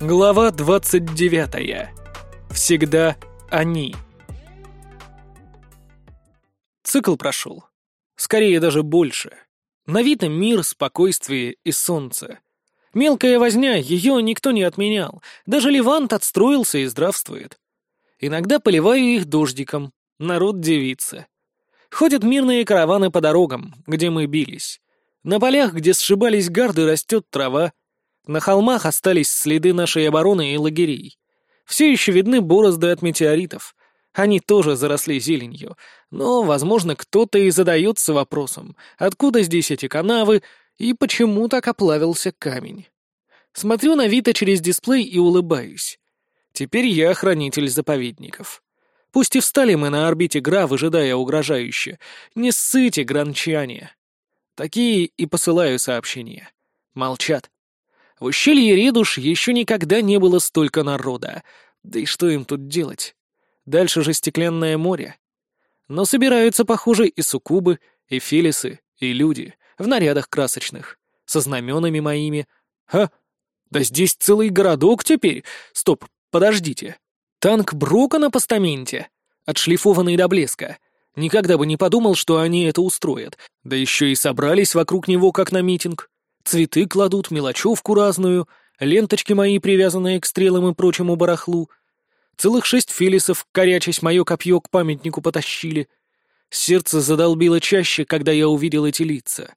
Глава 29. Всегда они. Цикл прошел. Скорее даже больше. На вид мир, спокойствие и солнце. Мелкая возня, ее никто не отменял. Даже Левант отстроился и здравствует. Иногда поливаю их дождиком. Народ девится. Ходят мирные караваны по дорогам, где мы бились. На полях, где сшибались гарды, растет трава. На холмах остались следы нашей обороны и лагерей. Все еще видны борозды от метеоритов. Они тоже заросли зеленью. Но, возможно, кто-то и задается вопросом, откуда здесь эти канавы и почему так оплавился камень. Смотрю на Вита через дисплей и улыбаюсь. Теперь я хранитель заповедников. Пусть и встали мы на орбите Гра, выжидая угрожающе. Не ссыте, гранчане. Такие и посылаю сообщения. Молчат. В ущелье Редуш еще никогда не было столько народа. Да и что им тут делать? Дальше же стеклянное море. Но собираются, похоже, и суккубы, и филисы, и люди, в нарядах красочных, со знаменами моими. Ха! Да здесь целый городок теперь! Стоп, подождите. Танк Брока на постаменте, отшлифованный до блеска — Никогда бы не подумал, что они это устроят. Да еще и собрались вокруг него, как на митинг. Цветы кладут, мелочевку разную, ленточки мои, привязанные к стрелам и прочему барахлу. Целых шесть филисов, корячась мое копье к памятнику потащили. Сердце задолбило чаще, когда я увидел эти лица.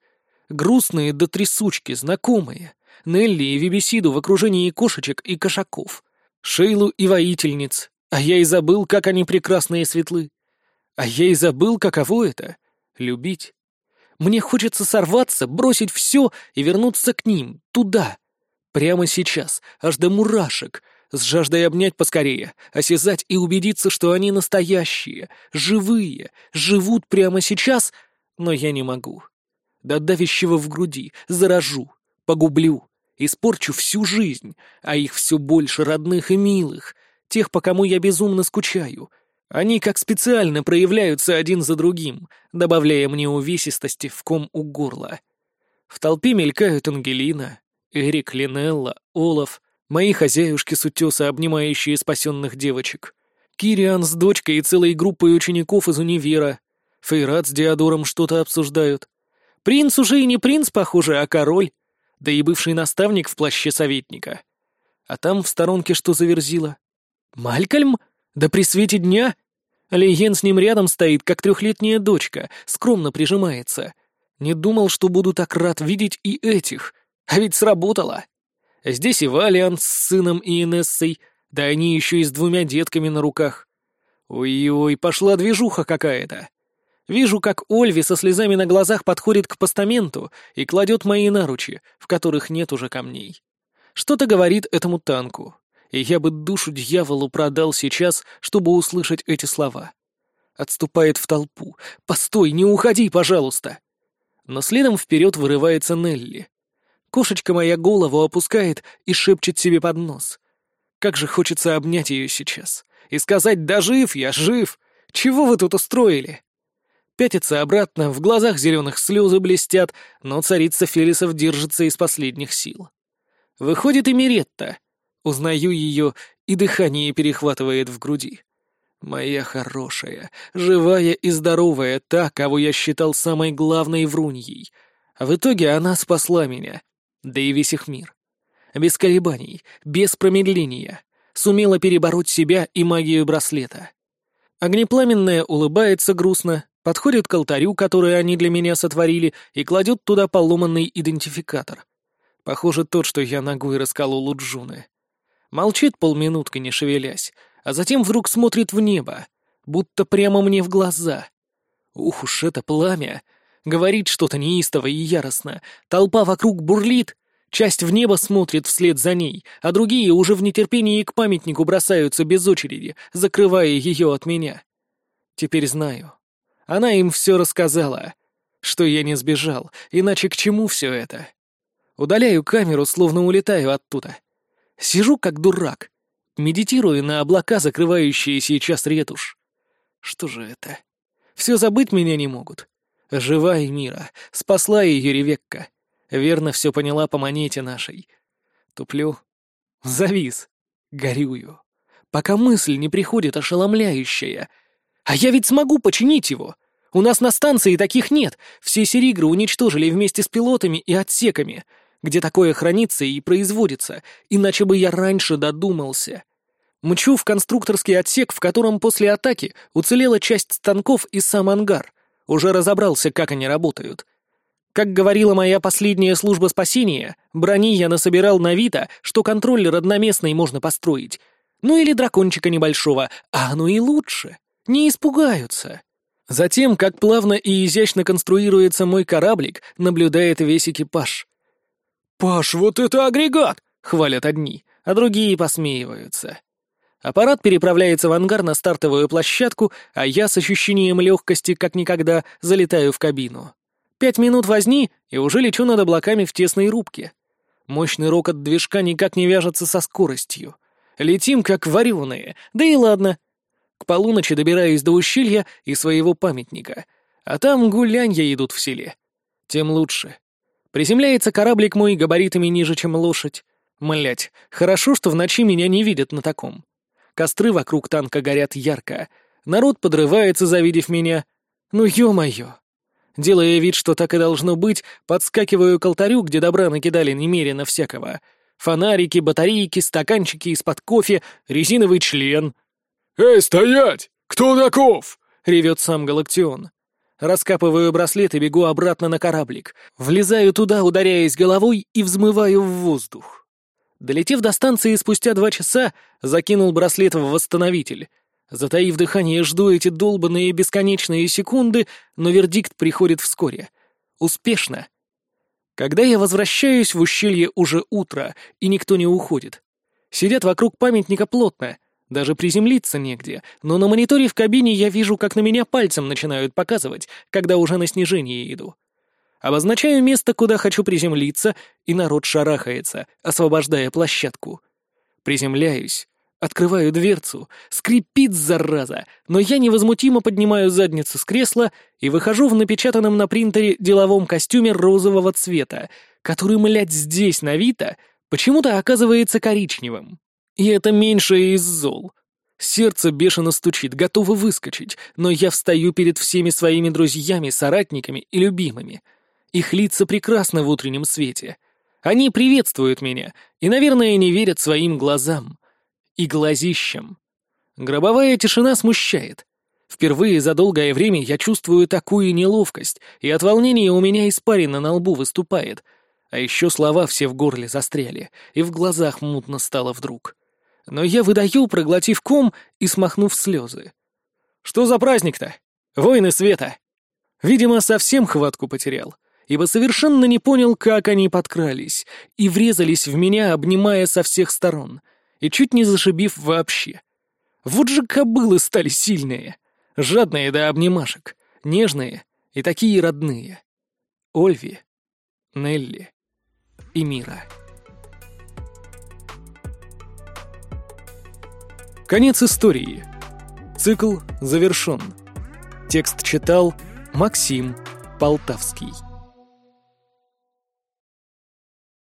Грустные до трясучки, знакомые. Нелли и Вибисиду в окружении кошечек и кошаков. Шейлу и воительниц. А я и забыл, как они прекрасные и светлы. А я и забыл, каково это — любить. Мне хочется сорваться, бросить все и вернуться к ним, туда. Прямо сейчас, аж до мурашек, с жаждой обнять поскорее, осязать и убедиться, что они настоящие, живые, живут прямо сейчас, но я не могу. До давящего в груди, заражу, погублю, испорчу всю жизнь, а их все больше родных и милых, тех, по кому я безумно скучаю — они как специально проявляются один за другим, добавляя мне увесистости в ком у горла. В толпе мелькают Ангелина, Эрик, Линелла, Олаф, мои хозяюшки с утеса, обнимающие спасенных девочек, Кириан с дочкой и целой группой учеников из универа, Фейрат с Диадором что-то обсуждают. Принц уже и не принц, похоже, а король, да и бывший наставник в плаще советника. А там в сторонке что заверзило? Малькольм? Да при свете дня? Лейген с ним рядом стоит, как трехлетняя дочка, скромно прижимается. Не думал, что буду так рад видеть и этих. А ведь сработало. Здесь и Валиант с сыном и Инессой, да они еще и с двумя детками на руках. Ой-ой, пошла движуха какая-то. Вижу, как Ольви со слезами на глазах подходит к постаменту и кладет мои наручи, в которых нет уже камней. Что-то говорит этому танку и я бы душу дьяволу продал сейчас, чтобы услышать эти слова. Отступает в толпу. «Постой, не уходи, пожалуйста!» Но следом вперед вырывается Нелли. Кошечка моя голову опускает и шепчет себе под нос. Как же хочется обнять ее сейчас и сказать «Да жив я, жив! Чего вы тут устроили?» Пятится обратно, в глазах зеленых слезы блестят, но царица Фелисов держится из последних сил. Выходит и Миретта, Узнаю ее, и дыхание перехватывает в груди. Моя хорошая, живая и здоровая, та, кого я считал самой главной вруньей. А в итоге она спасла меня, да и весь их мир. Без колебаний, без промедления. Сумела перебороть себя и магию браслета. Огнепламенная улыбается грустно, подходит к алтарю, который они для меня сотворили, и кладет туда поломанный идентификатор. Похоже, тот, что я ногой расколол у Джуны. Молчит полминутки, не шевелясь, а затем вдруг смотрит в небо, будто прямо мне в глаза. Ух уж это пламя! Говорит что-то неистово и яростно. Толпа вокруг бурлит, часть в небо смотрит вслед за ней, а другие уже в нетерпении к памятнику бросаются без очереди, закрывая ее от меня. Теперь знаю. Она им все рассказала, что я не сбежал, иначе к чему все это? Удаляю камеру, словно улетаю оттуда. Сижу как дурак, медитирую на облака, закрывающие сейчас ретушь. Что же это? Все забыть меня не могут. Жива и мира, спасла ее Ревекка. Верно все поняла по монете нашей. Туплю. Завис. Горюю. Пока мысль не приходит ошеломляющая. А я ведь смогу починить его. У нас на станции таких нет. Все серигры уничтожили вместе с пилотами и отсеками, где такое хранится и производится, иначе бы я раньше додумался. Мчу в конструкторский отсек, в котором после атаки уцелела часть станков и сам ангар. Уже разобрался, как они работают. Как говорила моя последняя служба спасения, брони я насобирал на Вита, что контроллер одноместный можно построить. Ну или дракончика небольшого, а оно и лучше. Не испугаются. Затем, как плавно и изящно конструируется мой кораблик, наблюдает весь экипаж. «Паш, вот это агрегат!» — хвалят одни, а другие посмеиваются. Аппарат переправляется в ангар на стартовую площадку, а я с ощущением легкости, как никогда, залетаю в кабину. Пять минут возни, и уже лечу над облаками в тесной рубке. Мощный рокот движка никак не вяжется со скоростью. Летим, как вареные, да и ладно. К полуночи добираюсь до ущелья и своего памятника, а там гулянья идут в селе. Тем лучше. Приземляется кораблик мой габаритами ниже, чем лошадь. Млять, хорошо, что в ночи меня не видят на таком. Костры вокруг танка горят ярко. Народ подрывается, завидев меня. Ну, ё-моё. Делая вид, что так и должно быть, подскакиваю к алтарю, где добра накидали немерено всякого. Фонарики, батарейки, стаканчики из-под кофе, резиновый член. «Эй, стоять! Кто таков?» — ревет сам Галактион. Раскапываю браслет и бегу обратно на кораблик. Влезаю туда, ударяясь головой, и взмываю в воздух. Долетев до станции спустя два часа, закинул браслет в восстановитель. Затаив дыхание, жду эти долбанные бесконечные секунды, но вердикт приходит вскоре. Успешно. Когда я возвращаюсь в ущелье уже утро, и никто не уходит. Сидят вокруг памятника плотно, даже приземлиться негде, но на мониторе в кабине я вижу, как на меня пальцем начинают показывать, когда уже на снижение иду. Обозначаю место, куда хочу приземлиться, и народ шарахается, освобождая площадку. Приземляюсь, открываю дверцу, скрипит зараза, но я невозмутимо поднимаю задницу с кресла и выхожу в напечатанном на принтере деловом костюме розового цвета, который, млять, здесь, на Вита, почему-то оказывается коричневым. И это меньшее из зол. Сердце бешено стучит, готово выскочить, но я встаю перед всеми своими друзьями, соратниками и любимыми — их лица прекрасны в утреннем свете. Они приветствуют меня и, наверное, не верят своим глазам. И глазищам. Гробовая тишина смущает. Впервые за долгое время я чувствую такую неловкость, и от волнения у меня испарина на лбу выступает. А еще слова все в горле застряли, и в глазах мутно стало вдруг. Но я выдаю, проглотив ком и смахнув слезы. «Что за праздник-то? Войны света!» Видимо, совсем хватку потерял ибо совершенно не понял, как они подкрались, и врезались в меня, обнимая со всех сторон, и чуть не зашибив вообще. Вот же кобылы стали сильные, жадные до обнимашек, нежные и такие родные. Ольви, Нелли и Мира. Конец истории. Цикл завершен. Текст читал Максим Полтавский.